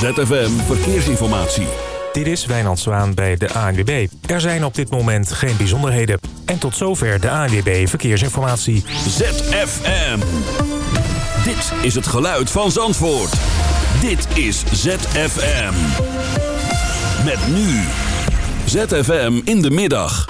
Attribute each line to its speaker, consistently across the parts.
Speaker 1: ZFM Verkeersinformatie.
Speaker 2: Dit is Wijnand Zwaan bij de ANWB. Er zijn op dit moment geen bijzonderheden. En tot zover de ANWB Verkeersinformatie.
Speaker 1: ZFM. Dit is het geluid van Zandvoort. Dit is ZFM. Met nu. ZFM in de middag.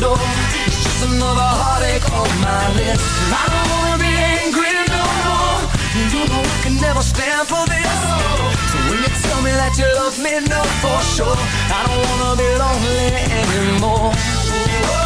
Speaker 3: Door. It's just another heartache on my list. I don't wanna be angry no more. you know I can never stand for this So when you tell me that you love me, know for sure I don't wanna be lonely anymore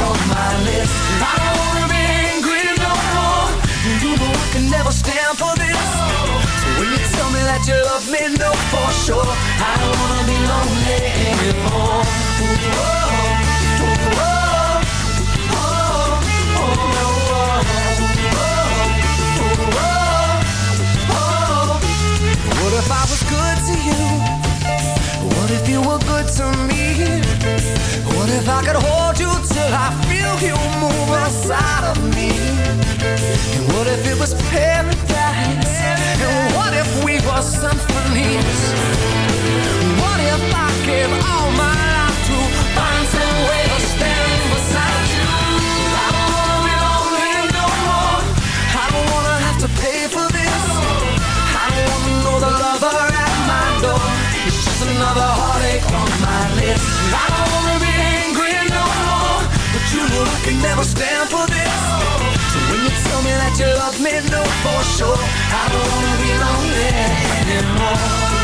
Speaker 3: on my list. I don't wanna be angry no more. You know I can never stand for this. When you tell me that you love me, know for sure I don't wanna be lonely anymore. What if I was good to you? What if you were good to me? What if I could hold you till I feel you move inside of me? And what if it was paradise? And what if we were symphonies? What if I gave all my life another heartache on my list. I don't wanna be angry no more, but you know I can
Speaker 4: never stand for this. So when you tell me that you love me, know for sure, I don't wanna be lonely anymore.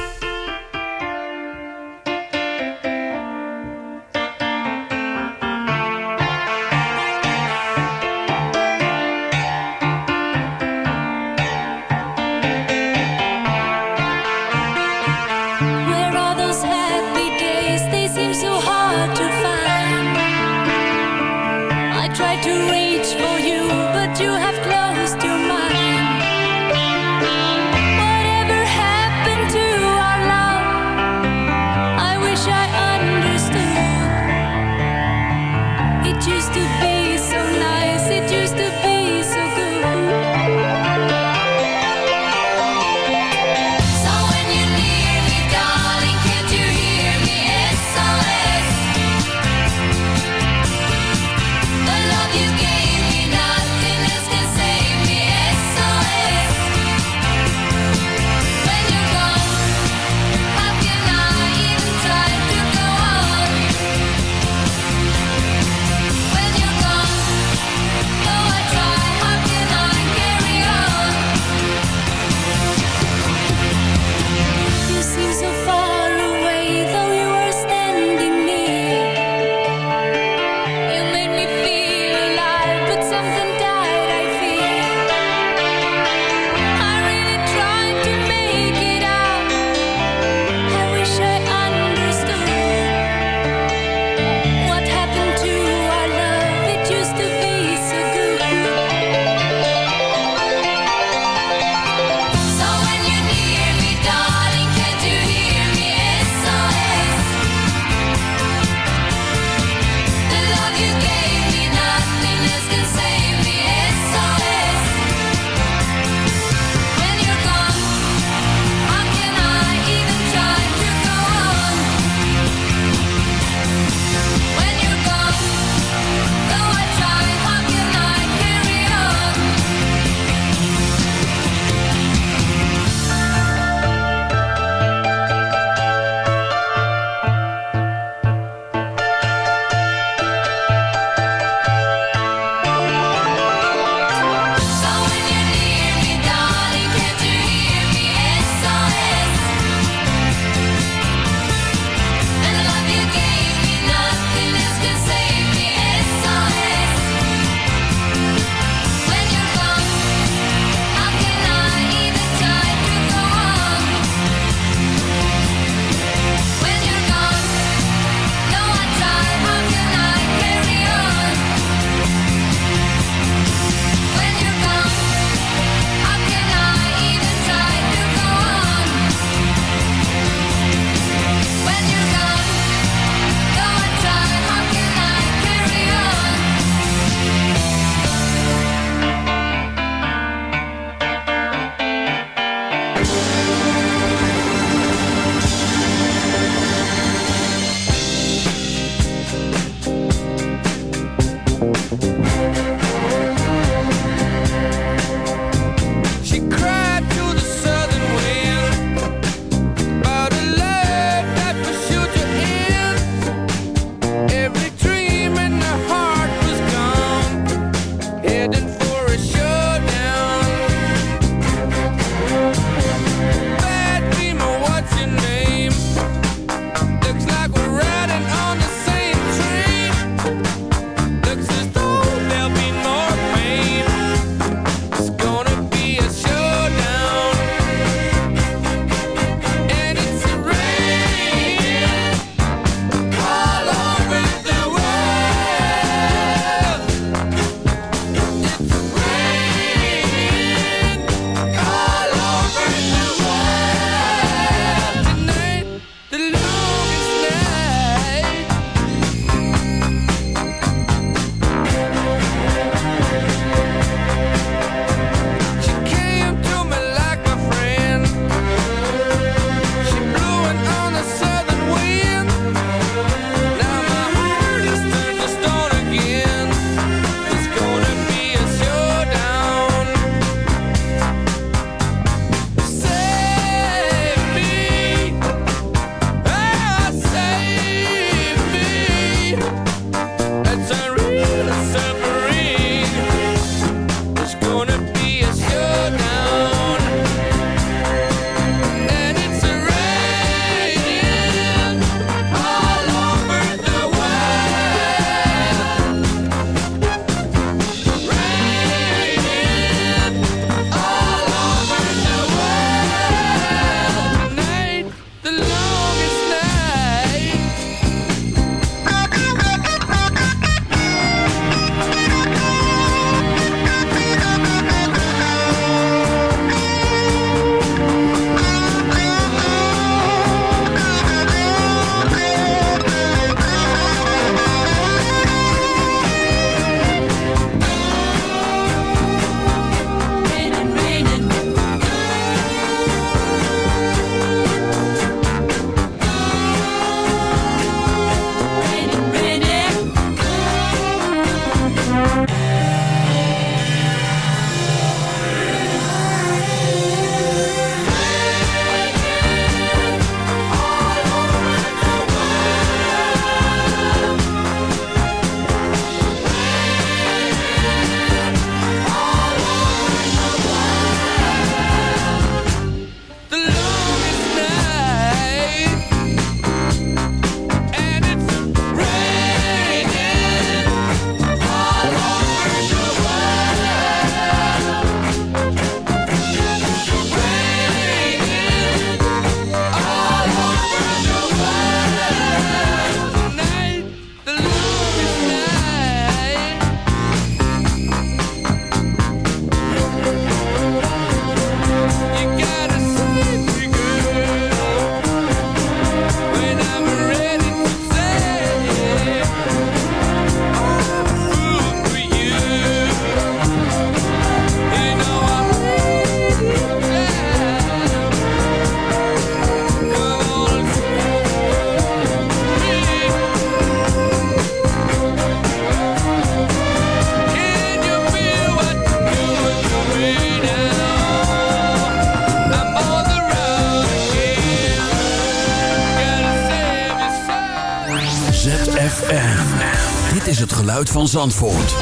Speaker 1: Van Zandvoort.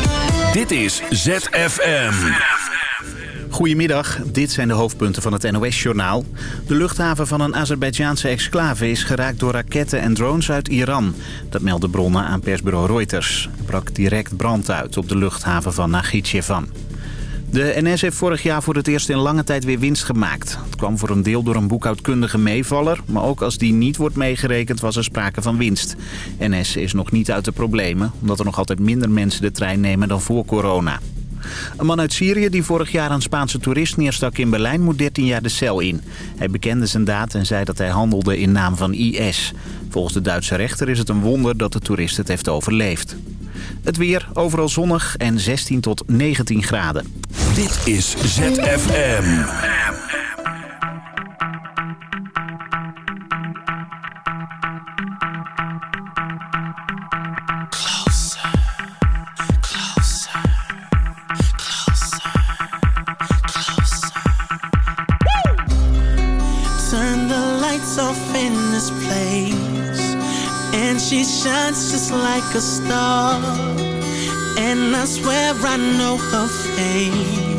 Speaker 1: Dit is ZFM.
Speaker 5: Goedemiddag, dit zijn de hoofdpunten van het NOS-journaal. De luchthaven van een Azerbeidzjaanse exclave is geraakt door raketten en drones uit Iran. Dat melden bronnen aan persbureau Reuters. Er brak direct brand uit op de luchthaven van Nagichevan. De NS heeft vorig jaar voor het eerst in lange tijd weer winst gemaakt. Het kwam voor een deel door een boekhoudkundige meevaller... maar ook als die niet wordt meegerekend was er sprake van winst. NS is nog niet uit de problemen... omdat er nog altijd minder mensen de trein nemen dan voor corona. Een man uit Syrië die vorig jaar een Spaanse toerist neerstak in Berlijn... moet 13 jaar de cel in. Hij bekende zijn daad en zei dat hij handelde in naam van IS. Volgens de Duitse rechter is het een wonder dat de toerist het heeft overleefd. Het weer overal zonnig en 16 tot 19 graden.
Speaker 1: Dit is ZFM.
Speaker 6: Turn the lights off in this place And she shines just like a star And I swear I know her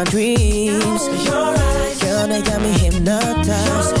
Speaker 7: my
Speaker 6: dreams. Your eyes, girl, they got me hypnotized.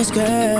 Speaker 6: this girl